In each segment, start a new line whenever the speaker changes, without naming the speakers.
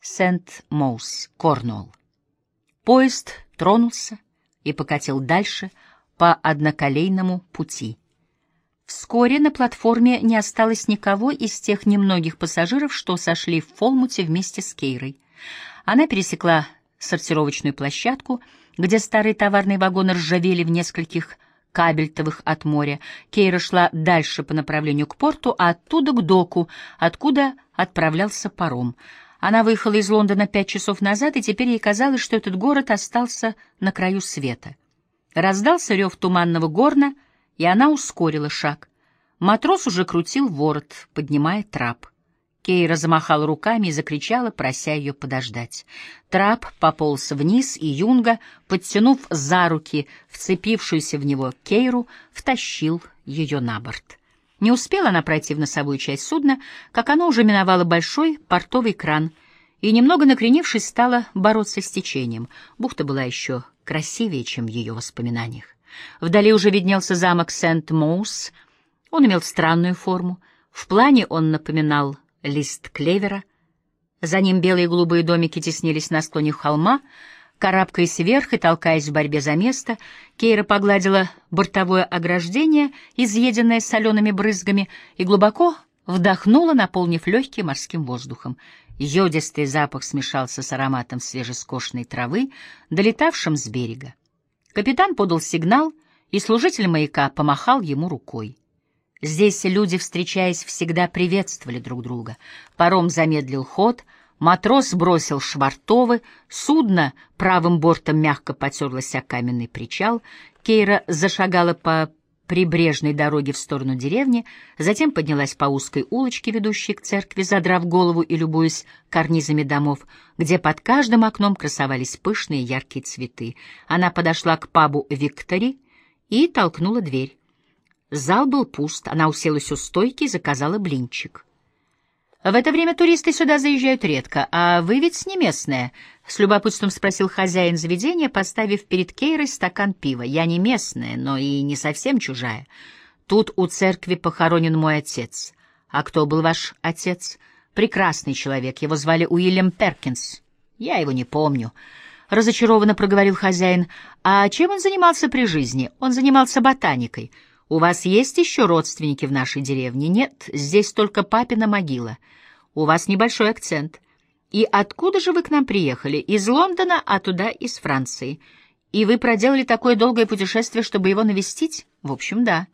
Сент-Моус, Корнуолл. Поезд тронулся и покатил дальше по одноколейному пути. Вскоре на платформе не осталось никого из тех немногих пассажиров, что сошли в Фолмуте вместе с Кейрой. Она пересекла сортировочную площадку, где старые товарные вагоны ржавели в нескольких кабельтовых от моря. Кейра шла дальше по направлению к порту, а оттуда к доку, откуда отправлялся паром. Она выехала из Лондона пять часов назад, и теперь ей казалось, что этот город остался на краю света. Раздался рев туманного горна — и она ускорила шаг. Матрос уже крутил ворот, поднимая трап. Кейра замахала руками и закричала, прося ее подождать. Трап пополз вниз, и Юнга, подтянув за руки вцепившуюся в него Кейру, втащил ее на борт. Не успела она пройти в носовую часть судна, как оно уже миновало большой портовый кран и, немного накренившись, стала бороться с течением. Бухта была еще красивее, чем в ее воспоминаниях. Вдали уже виднелся замок Сент-Моус. Он имел странную форму. В плане он напоминал лист клевера. За ним белые и голубые домики теснились на склоне холма. Карабкаясь вверх и толкаясь в борьбе за место, Кейра погладила бортовое ограждение, изъеденное солеными брызгами, и глубоко вдохнула, наполнив легкие морским воздухом. Йодистый запах смешался с ароматом свежескошенной травы, долетавшим с берега. Капитан подал сигнал, и служитель маяка помахал ему рукой. Здесь люди, встречаясь, всегда приветствовали друг друга. Паром замедлил ход, матрос бросил швартовы, судно правым бортом мягко потерлось о каменный причал, Кейра зашагала по прибрежной дороге в сторону деревни, затем поднялась по узкой улочке, ведущей к церкви, задрав голову и любуясь карнизами домов, где под каждым окном красовались пышные яркие цветы. Она подошла к пабу «Виктори» и толкнула дверь. Зал был пуст, она уселась у стойки и заказала блинчик. В это время туристы сюда заезжают редко, а вы ведь не местная, — с любопытством спросил хозяин заведения, поставив перед Кейрой стакан пива. Я не местная, но и не совсем чужая. Тут у церкви похоронен мой отец. А кто был ваш отец? Прекрасный человек, его звали Уильям Перкинс. Я его не помню. Разочарованно проговорил хозяин. А чем он занимался при жизни? Он занимался ботаникой. — у вас есть еще родственники в нашей деревне? Нет, здесь только папина могила. У вас небольшой акцент. И откуда же вы к нам приехали? Из Лондона, а туда из Франции. И вы проделали такое долгое путешествие, чтобы его навестить? В общем, да.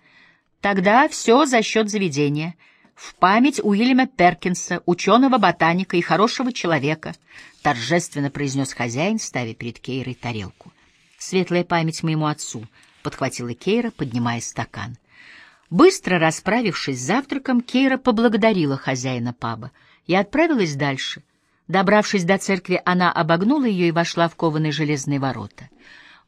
Тогда все за счет заведения. В память Уильяма Перкинса, ученого-ботаника и хорошего человека, торжественно произнес хозяин, ставя перед Кейрой тарелку. Светлая память моему отцу — подхватила Кейра, поднимая стакан. Быстро расправившись с завтраком, Кейра поблагодарила хозяина паба и отправилась дальше. Добравшись до церкви, она обогнула ее и вошла в кованые железные ворота.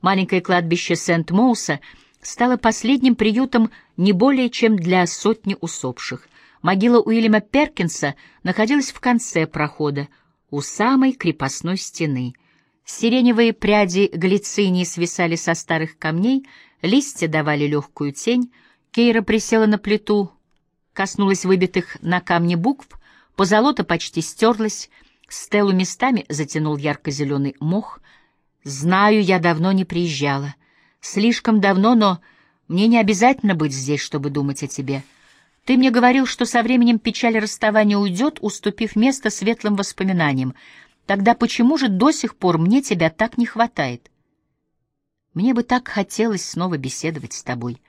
Маленькое кладбище Сент-Моуса стало последним приютом не более чем для сотни усопших. Могила Уильяма Перкинса находилась в конце прохода, у самой крепостной стены. Сиреневые пряди глицинии свисали со старых камней — Листья давали легкую тень. Кейра присела на плиту, коснулась выбитых на камне букв, позолота почти стерлась, стелу местами затянул ярко-зеленый мох. «Знаю, я давно не приезжала. Слишком давно, но мне не обязательно быть здесь, чтобы думать о тебе. Ты мне говорил, что со временем печаль расставания уйдет, уступив место светлым воспоминаниям. Тогда почему же до сих пор мне тебя так не хватает?» Мне бы так хотелось снова беседовать с тобой,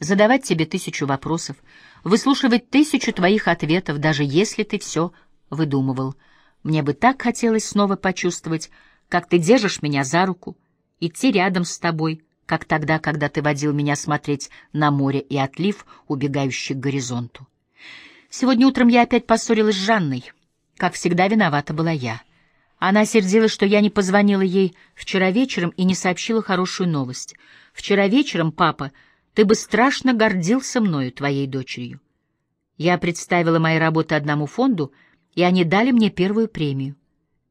задавать тебе тысячу вопросов, выслушивать тысячу твоих ответов, даже если ты все выдумывал. Мне бы так хотелось снова почувствовать, как ты держишь меня за руку, идти рядом с тобой, как тогда, когда ты водил меня смотреть на море и отлив, убегающий к горизонту. Сегодня утром я опять поссорилась с Жанной. Как всегда, виновата была я. Она сердилась, что я не позвонила ей вчера вечером и не сообщила хорошую новость. Вчера вечером, папа, ты бы страшно гордился мною, твоей дочерью. Я представила мои работы одному фонду, и они дали мне первую премию.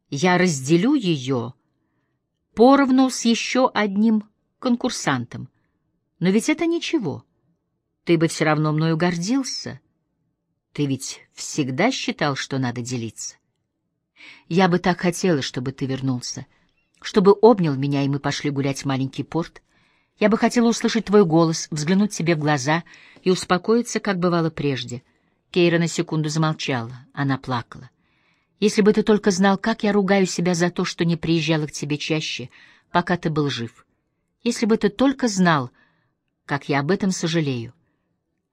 Я разделю ее поровну с еще одним конкурсантом. Но ведь это ничего. Ты бы все равно мною гордился. Ты ведь всегда считал, что надо делиться. Я бы так хотела, чтобы ты вернулся, чтобы обнял меня, и мы пошли гулять в маленький порт. Я бы хотела услышать твой голос, взглянуть тебе в глаза и успокоиться, как бывало прежде. Кейра на секунду замолчала, она плакала. Если бы ты только знал, как я ругаю себя за то, что не приезжала к тебе чаще, пока ты был жив. Если бы ты только знал, как я об этом сожалею.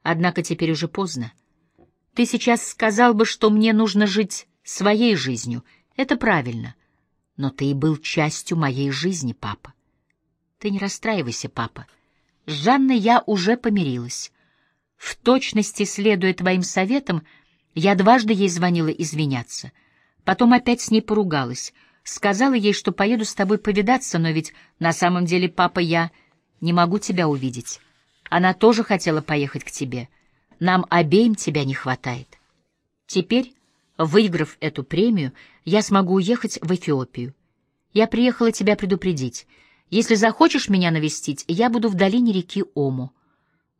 Однако теперь уже поздно. Ты сейчас сказал бы, что мне нужно жить своей жизнью. Это правильно. Но ты и был частью моей жизни, папа. Ты не расстраивайся, папа. С Жанной я уже помирилась. В точности, следуя твоим советам, я дважды ей звонила извиняться — Потом опять с ней поругалась. Сказала ей, что поеду с тобой повидаться, но ведь на самом деле, папа, я не могу тебя увидеть. Она тоже хотела поехать к тебе. Нам обеим тебя не хватает. Теперь, выиграв эту премию, я смогу уехать в Эфиопию. Я приехала тебя предупредить. Если захочешь меня навестить, я буду в долине реки Ому.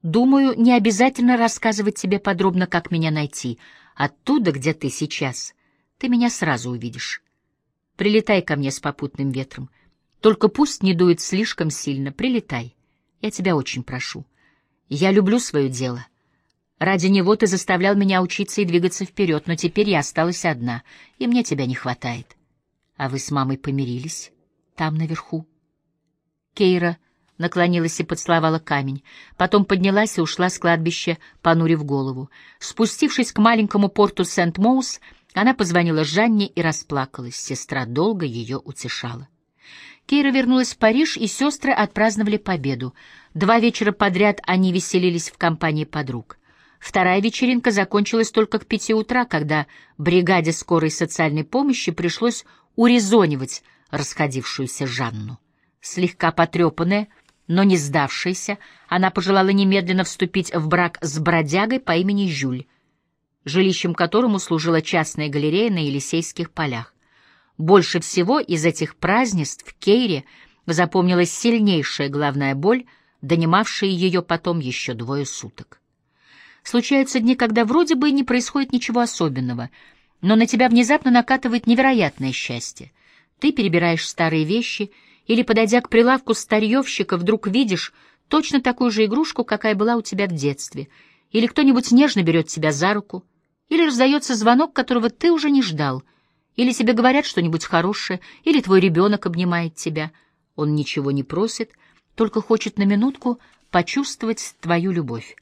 Думаю, не обязательно рассказывать тебе подробно, как меня найти. Оттуда, где ты сейчас — ты меня сразу увидишь. Прилетай ко мне с попутным ветром. Только пусть не дует слишком сильно. Прилетай. Я тебя очень прошу. Я люблю свое дело. Ради него ты заставлял меня учиться и двигаться вперед, но теперь я осталась одна, и мне тебя не хватает. А вы с мамой помирились? Там, наверху? Кейра наклонилась и поцеловала камень, потом поднялась и ушла с кладбища, понурив голову. Спустившись к маленькому порту Сент-Моус, она позвонила Жанне и расплакалась. Сестра долго ее утешала. Кейра вернулась в Париж, и сестры отпраздновали победу. Два вечера подряд они веселились в компании подруг. Вторая вечеринка закончилась только к пяти утра, когда бригаде скорой социальной помощи пришлось урезонивать расходившуюся Жанну. Слегка потрепанная, но не сдавшаяся, она пожелала немедленно вступить в брак с бродягой по имени Жюль жилищем которому служила частная галерея на Елисейских полях. Больше всего из этих празднеств в Кейре запомнилась сильнейшая головная боль, донимавшая ее потом еще двое суток. Случаются дни, когда вроде бы не происходит ничего особенного, но на тебя внезапно накатывает невероятное счастье. Ты перебираешь старые вещи или, подойдя к прилавку старьевщика, вдруг видишь точно такую же игрушку, какая была у тебя в детстве, или кто-нибудь нежно берет тебя за руку — или раздается звонок, которого ты уже не ждал, или тебе говорят что-нибудь хорошее, или твой ребенок обнимает тебя. Он ничего не просит, только хочет на минутку почувствовать твою любовь.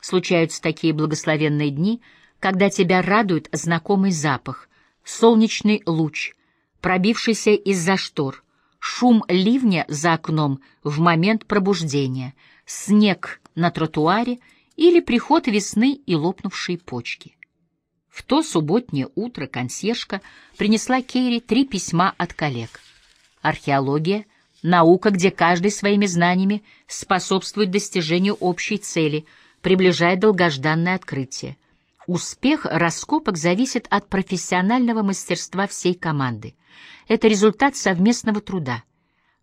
Случаются такие благословенные дни, когда тебя радует знакомый запах, солнечный луч, пробившийся из-за штор, шум ливня за окном в момент пробуждения, снег на тротуаре или приход весны и лопнувшие почки. В то субботнее утро консьержка принесла Кейри три письма от коллег. Археология — наука, где каждый своими знаниями способствует достижению общей цели, приближая долгожданное открытие. Успех раскопок зависит от профессионального мастерства всей команды. Это результат совместного труда.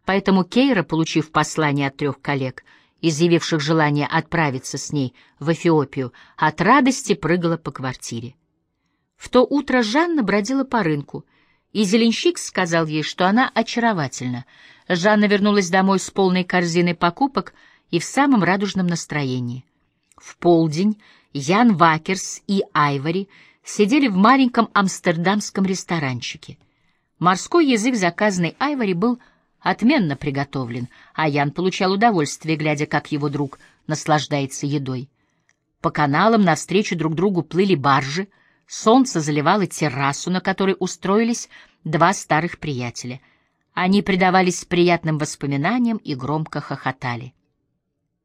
Поэтому Кейра, получив послание от трех коллег, изъявивших желание отправиться с ней в Эфиопию, от радости прыгала по квартире. В то утро Жанна бродила по рынку, и зеленщик сказал ей, что она очаровательна. Жанна вернулась домой с полной корзиной покупок и в самом радужном настроении. В полдень Ян Вакерс и Айвори сидели в маленьком амстердамском ресторанчике. Морской язык, заказанный Айвори, был отменно приготовлен, а Ян получал удовольствие, глядя, как его друг наслаждается едой. По каналам навстречу друг другу плыли баржи — Солнце заливало террасу, на которой устроились два старых приятеля. Они предавались приятным воспоминаниям и громко хохотали.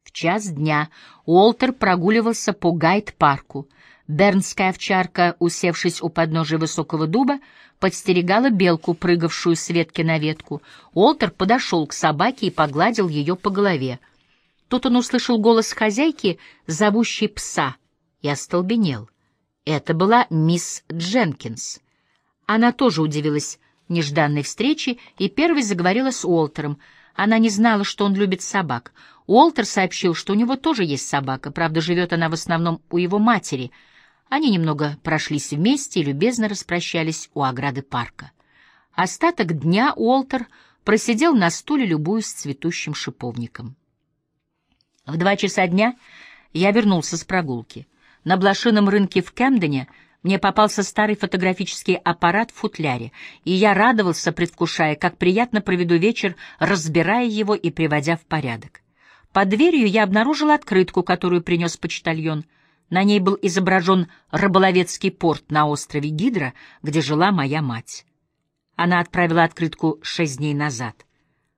В час дня Уолтер прогуливался по гайд-парку. Бернская овчарка, усевшись у подножия высокого дуба, подстерегала белку, прыгавшую с ветки на ветку. Уолтер подошел к собаке и погладил ее по голове. Тут он услышал голос хозяйки, зовущей пса, и остолбенел. Это была мисс Дженкинс. Она тоже удивилась нежданной встрече и первой заговорила с Уолтером. Она не знала, что он любит собак. Уолтер сообщил, что у него тоже есть собака, правда, живет она в основном у его матери. Они немного прошлись вместе и любезно распрощались у ограды парка. Остаток дня Уолтер просидел на стуле, любуясь цветущим шиповником. В два часа дня я вернулся с прогулки. На блошином рынке в Кемдене мне попался старый фотографический аппарат в футляре, и я радовался, предвкушая, как приятно проведу вечер, разбирая его и приводя в порядок. Под дверью я обнаружил открытку, которую принес почтальон. На ней был изображен рыболовецкий порт на острове Гидра, где жила моя мать. Она отправила открытку шесть дней назад.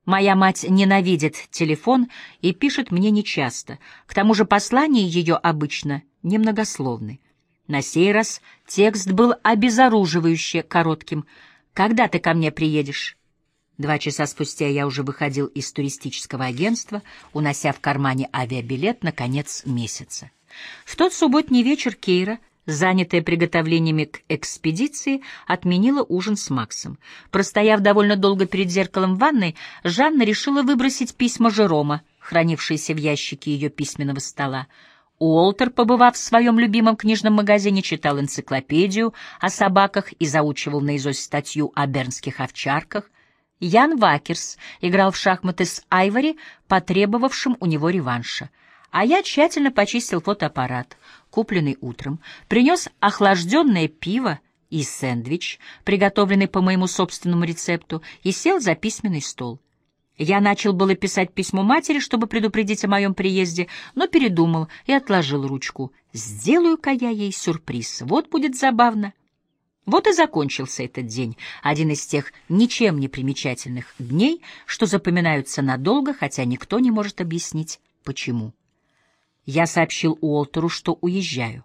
Моя мать ненавидит телефон и пишет мне нечасто. К тому же послания ее обычно немногословны. На сей раз текст был обезоруживающе коротким. «Когда ты ко мне приедешь?» Два часа спустя я уже выходил из туристического агентства, унося в кармане авиабилет на конец месяца. В тот субботний вечер Кейра — занятая приготовлениями к экспедиции, отменила ужин с Максом. Простояв довольно долго перед зеркалом в ванной, Жанна решила выбросить письма Жерома, хранившиеся в ящике ее письменного стола. Уолтер, побывав в своем любимом книжном магазине, читал энциклопедию о собаках и заучивал наизусть статью о бернских овчарках. Ян Вакерс играл в шахматы с Айвори, потребовавшим у него реванша — а я тщательно почистил фотоаппарат, купленный утром, принес охлажденное пиво и сэндвич, приготовленный по моему собственному рецепту, и сел за письменный стол. Я начал было писать письмо матери, чтобы предупредить о моем приезде, но передумал и отложил ручку. Сделаю-ка я ей сюрприз, вот будет забавно. Вот и закончился этот день, один из тех ничем не примечательных дней, что запоминаются надолго, хотя никто не может объяснить, почему. Я сообщил Уолтеру, что уезжаю.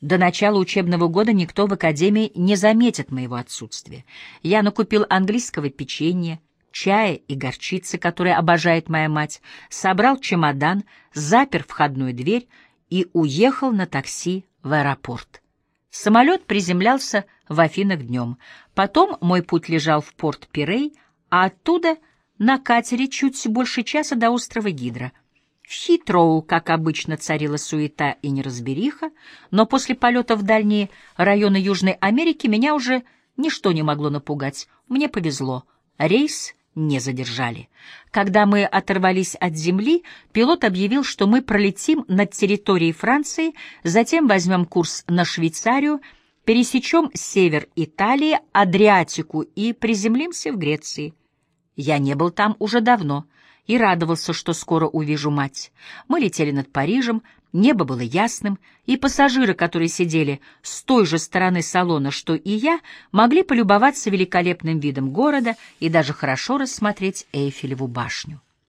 До начала учебного года никто в академии не заметит моего отсутствия. Я накупил английского печенья, чая и горчицы, которые обожает моя мать, собрал чемодан, запер входную дверь и уехал на такси в аэропорт. Самолет приземлялся в Афинах днем. Потом мой путь лежал в порт Пирей, а оттуда на катере чуть больше часа до острова Гидра — в Хитроу, как обычно, царила суета и неразбериха, но после полета в дальние районы Южной Америки меня уже ничто не могло напугать. Мне повезло. Рейс не задержали. Когда мы оторвались от земли, пилот объявил, что мы пролетим над территорией Франции, затем возьмем курс на Швейцарию, пересечем север Италии, Адриатику и приземлимся в Греции. Я не был там уже давно — и радовался, что скоро увижу мать. Мы летели над Парижем, небо было ясным, и пассажиры, которые сидели с той же стороны салона, что и я, могли полюбоваться великолепным видом города и даже хорошо рассмотреть Эйфелеву башню.